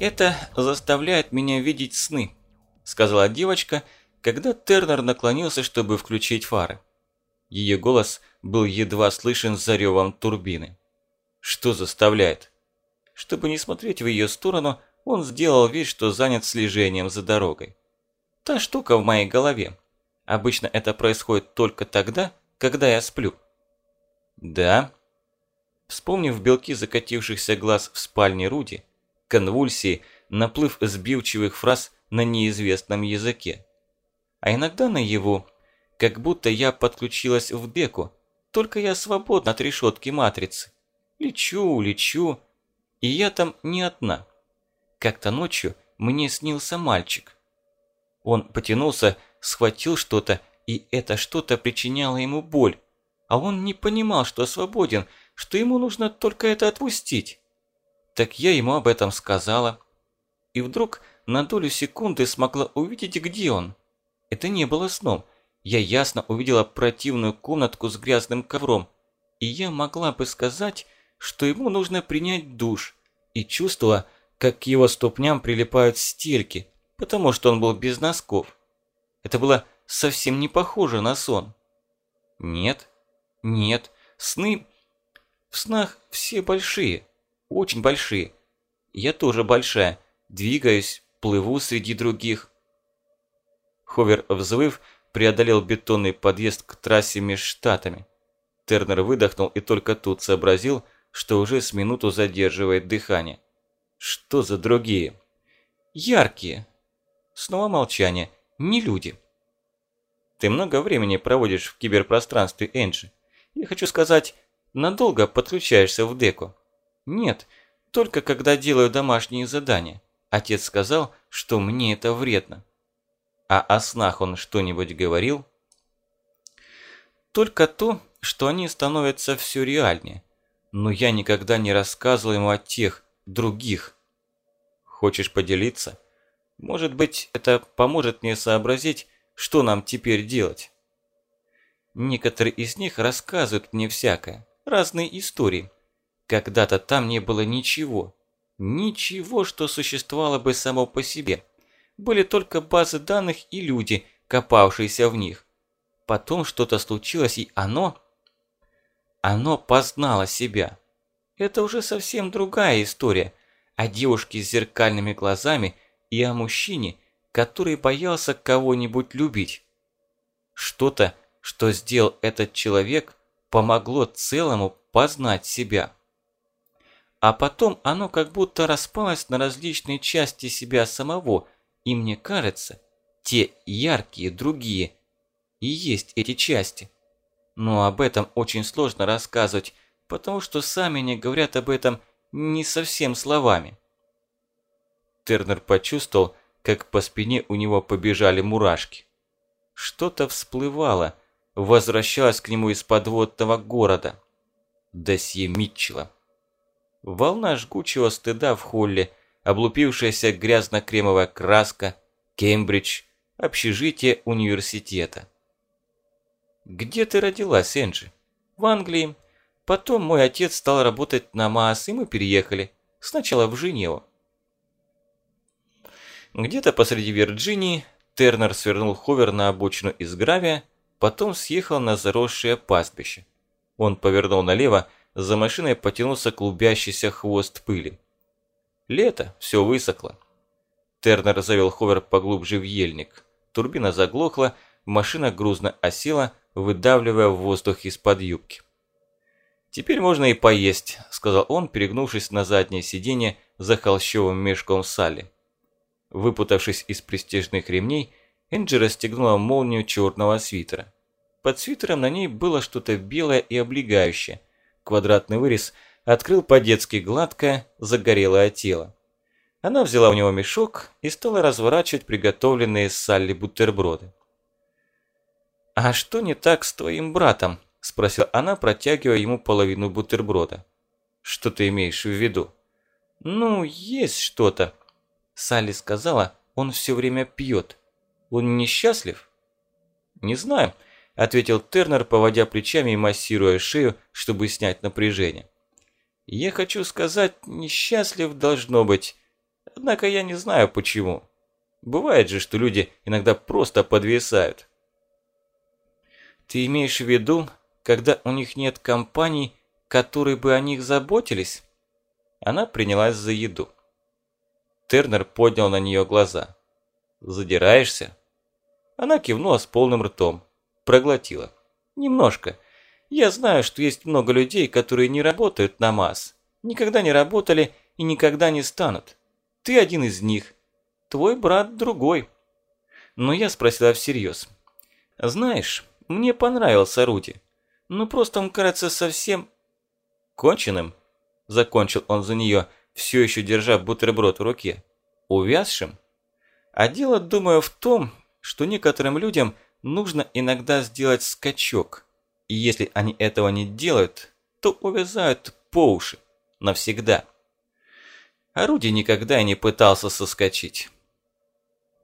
«Это заставляет меня видеть сны», – сказала девочка, когда Тернер наклонился, чтобы включить фары. Ее голос был едва слышен за ревом турбины. «Что заставляет?» Чтобы не смотреть в ее сторону, он сделал вид, что занят слежением за дорогой. «Та штука в моей голове. Обычно это происходит только тогда, когда я сплю». «Да?» Вспомнив белки закатившихся глаз в спальне Руди, конвульсии, наплыв сбивчивых фраз на неизвестном языке. А иногда наяву, как будто я подключилась в деку, только я свободна от решетки матрицы. Лечу, лечу, и я там не одна. Как-то ночью мне снился мальчик. Он потянулся, схватил что-то, и это что-то причиняло ему боль. А он не понимал, что свободен, что ему нужно только это отпустить. Так я ему об этом сказала. И вдруг на долю секунды смогла увидеть, где он. Это не было сном. Я ясно увидела противную комнатку с грязным ковром. И я могла бы сказать, что ему нужно принять душ. И чувствовала, как к его ступням прилипают стельки, потому что он был без носков. Это было совсем не похоже на сон. Нет, нет, сны в снах все большие, очень большие. Я тоже большая, двигаюсь, плыву среди других. Ховер, взвыв, преодолел бетонный подъезд к трассе между штатами. Тернер выдохнул и только тут сообразил, что уже с минуту задерживает дыхание. Что за другие? Яркие. Снова молчание. Не люди. Ты много времени проводишь в киберпространстве, Энджи. Я хочу сказать, Надолго подключаешься в деку? Нет, только когда делаю домашние задания. Отец сказал, что мне это вредно. А о снах он что-нибудь говорил? Только то, что они становятся все реальнее. Но я никогда не рассказывал ему о тех, других. Хочешь поделиться? Может быть, это поможет мне сообразить, что нам теперь делать. Некоторые из них рассказывают мне всякое разные истории. Когда-то там не было ничего. Ничего, что существовало бы само по себе. Были только базы данных и люди, копавшиеся в них. Потом что-то случилось, и оно... Оно познало себя. Это уже совсем другая история. О девушке с зеркальными глазами и о мужчине, который боялся кого-нибудь любить. Что-то, что сделал этот человек, помогло целому познать себя. А потом оно как будто распалось на различные части себя самого, и мне кажется, те яркие другие и есть эти части. Но об этом очень сложно рассказывать, потому что сами не говорят об этом не совсем словами. Тернер почувствовал, как по спине у него побежали мурашки. Что-то всплывало – возвращалась к нему из подводного города. Досье Митчелла. Волна жгучего стыда в холле, облупившаяся грязно-кремовая краска, Кембридж, общежитие университета. «Где ты родилась, Энджи?» «В Англии. Потом мой отец стал работать на МААС, и мы переехали. Сначала в Женеву». Где-то посреди Вирджинии Тернер свернул ховер на обочину из гравия, потом съехал на заросшее пастбище. Он повернул налево, за машиной потянулся клубящийся хвост пыли. Лето, все высохло. Тернер завел ховер поглубже в ельник. Турбина заглохла, машина грузно осела, выдавливая воздух из-под юбки. «Теперь можно и поесть», – сказал он, перегнувшись на заднее сиденье за холщовым мешком сали. Выпутавшись из престижных ремней, Энджи расстегнула молнию черного свитера. Под свитером на ней было что-то белое и облегающее. Квадратный вырез открыл по-детски гладкое, загорелое тело. Она взяла у него мешок и стала разворачивать приготовленные с Салли бутерброды. «А что не так с твоим братом?» – спросила она, протягивая ему половину бутерброда. «Что ты имеешь в виду?» «Ну, есть что-то». Салли сказала, он все время пьет. Он несчастлив?» «Не знаю», – ответил Тернер, поводя плечами и массируя шею, чтобы снять напряжение. «Я хочу сказать, несчастлив должно быть. Однако я не знаю почему. Бывает же, что люди иногда просто подвисают. Ты имеешь в виду, когда у них нет компаний, которые бы о них заботились? Она принялась за еду. Тернер поднял на нее глаза. «Задираешься?» Она кивнула с полным ртом. Проглотила. «Немножко. Я знаю, что есть много людей, которые не работают на масс. Никогда не работали и никогда не станут. Ты один из них. Твой брат другой». Но я спросила всерьез. «Знаешь, мне понравился Руди. Ну просто он кажется совсем...» «Конченым?» Закончил он за нее, все еще держа бутерброд в руке. «Увязшим?» А дело, думаю, в том, что некоторым людям нужно иногда сделать скачок. И если они этого не делают, то увязают по уши. Навсегда. Руди никогда и не пытался соскочить.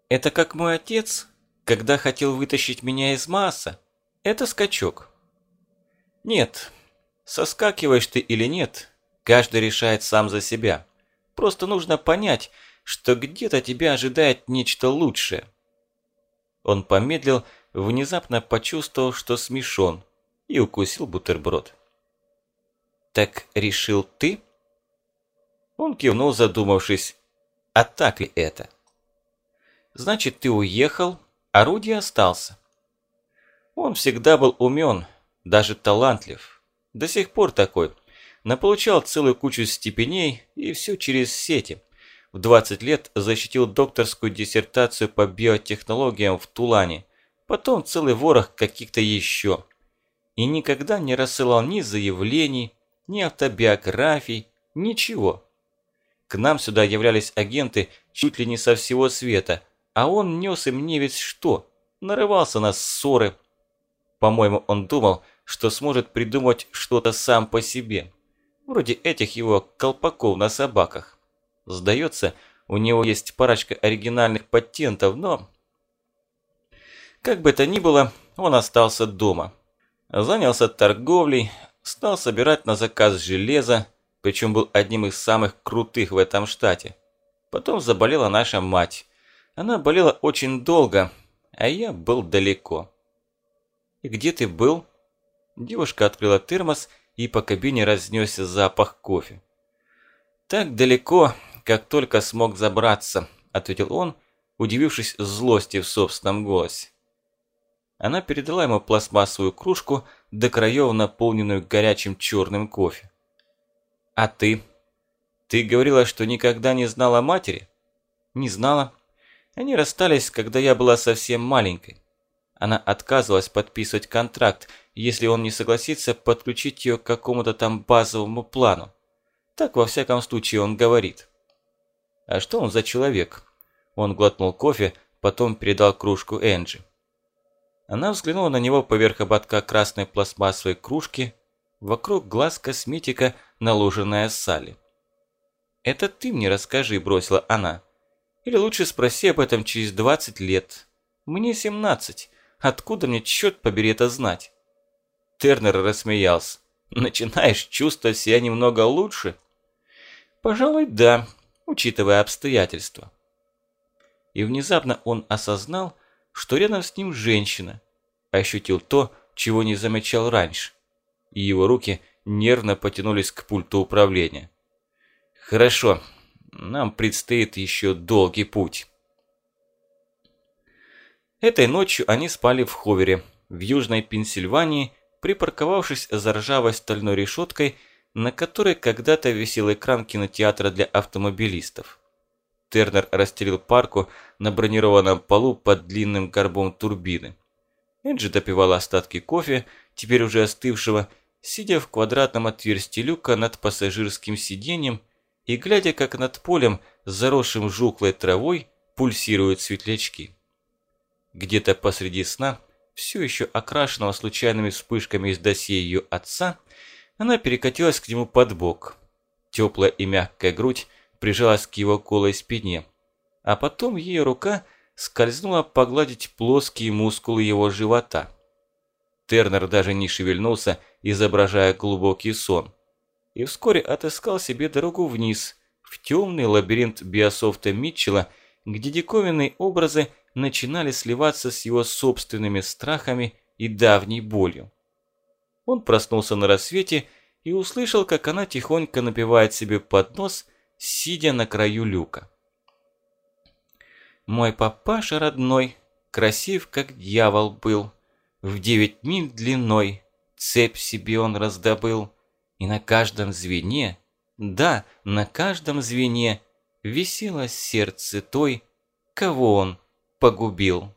Это как мой отец, когда хотел вытащить меня из масса. Это скачок. Нет, соскакиваешь ты или нет, каждый решает сам за себя. Просто нужно понять, что где-то тебя ожидает нечто лучшее. Он помедлил, внезапно почувствовал, что смешон, и укусил бутерброд. «Так решил ты?» Он кивнул, задумавшись. «А так ли это?» «Значит, ты уехал, а Руди остался». Он всегда был умен, даже талантлив. До сих пор такой. Наполучал целую кучу степеней и все через сети – в 20 лет защитил докторскую диссертацию по биотехнологиям в Тулане, потом целый ворох каких-то еще. И никогда не рассылал ни заявлений, ни автобиографий, ничего. К нам сюда являлись агенты чуть ли не со всего света, а он нес им не ведь что, нарывался на ссоры. По-моему, он думал, что сможет придумать что-то сам по себе, вроде этих его колпаков на собаках. Сдается, у него есть парочка оригинальных патентов, но... Как бы то ни было, он остался дома. Занялся торговлей, стал собирать на заказ железо, причем был одним из самых крутых в этом штате. Потом заболела наша мать. Она болела очень долго, а я был далеко. «И где ты был?» Девушка открыла термос, и по кабине разнесся запах кофе. «Так далеко, как только смог забраться», – ответил он, удивившись злости в собственном голосе. Она передала ему пластмассовую кружку, до краев наполненную горячим черным кофе. «А ты? Ты говорила, что никогда не знала матери?» «Не знала. Они расстались, когда я была совсем маленькой. Она отказывалась подписывать контракт, если он не согласится подключить ее к какому-то там базовому плану. Так, во всяком случае, он говорит. А что он за человек? Он глотнул кофе, потом передал кружку Энджи. Она взглянула на него поверх ободка красной пластмассовой кружки, вокруг глаз косметика, наложенная Салли. «Это ты мне расскажи», – бросила она. «Или лучше спроси об этом через 20 лет. Мне 17. Откуда мне, черт побери, это знать?» Тернер рассмеялся. «Начинаешь чувствовать себя немного лучше?» «Пожалуй, да», учитывая обстоятельства. И внезапно он осознал, что рядом с ним женщина, ощутил то, чего не замечал раньше, и его руки нервно потянулись к пульту управления. «Хорошо, нам предстоит еще долгий путь». Этой ночью они спали в Ховере, в Южной Пенсильвании, припарковавшись за ржавой стальной решеткой на которой когда-то висел экран кинотеатра для автомобилистов. Тернер расстелил парку на бронированном полу под длинным горбом турбины. Энджи допивала остатки кофе, теперь уже остывшего, сидя в квадратном отверстии люка над пассажирским сиденьем и глядя, как над полем, заросшим жухлой травой, пульсируют светлячки. Где-то посреди сна, все еще окрашенного случайными вспышками из досье ее отца, она перекатилась к нему под бок. Теплая и мягкая грудь прижалась к его голой спине. А потом ее рука скользнула погладить плоские мускулы его живота. Тернер даже не шевельнулся, изображая глубокий сон. И вскоре отыскал себе дорогу вниз, в темный лабиринт биософта Митчелла, где диковинные образы начинали сливаться с его собственными страхами и давней болью. Он проснулся на рассвете и услышал, как она тихонько напевает себе под нос, сидя на краю люка. «Мой папаша родной, красив, как дьявол был, в девять миль длиной цепь себе он раздобыл, и на каждом звене, да, на каждом звене висело сердце той, кого он погубил».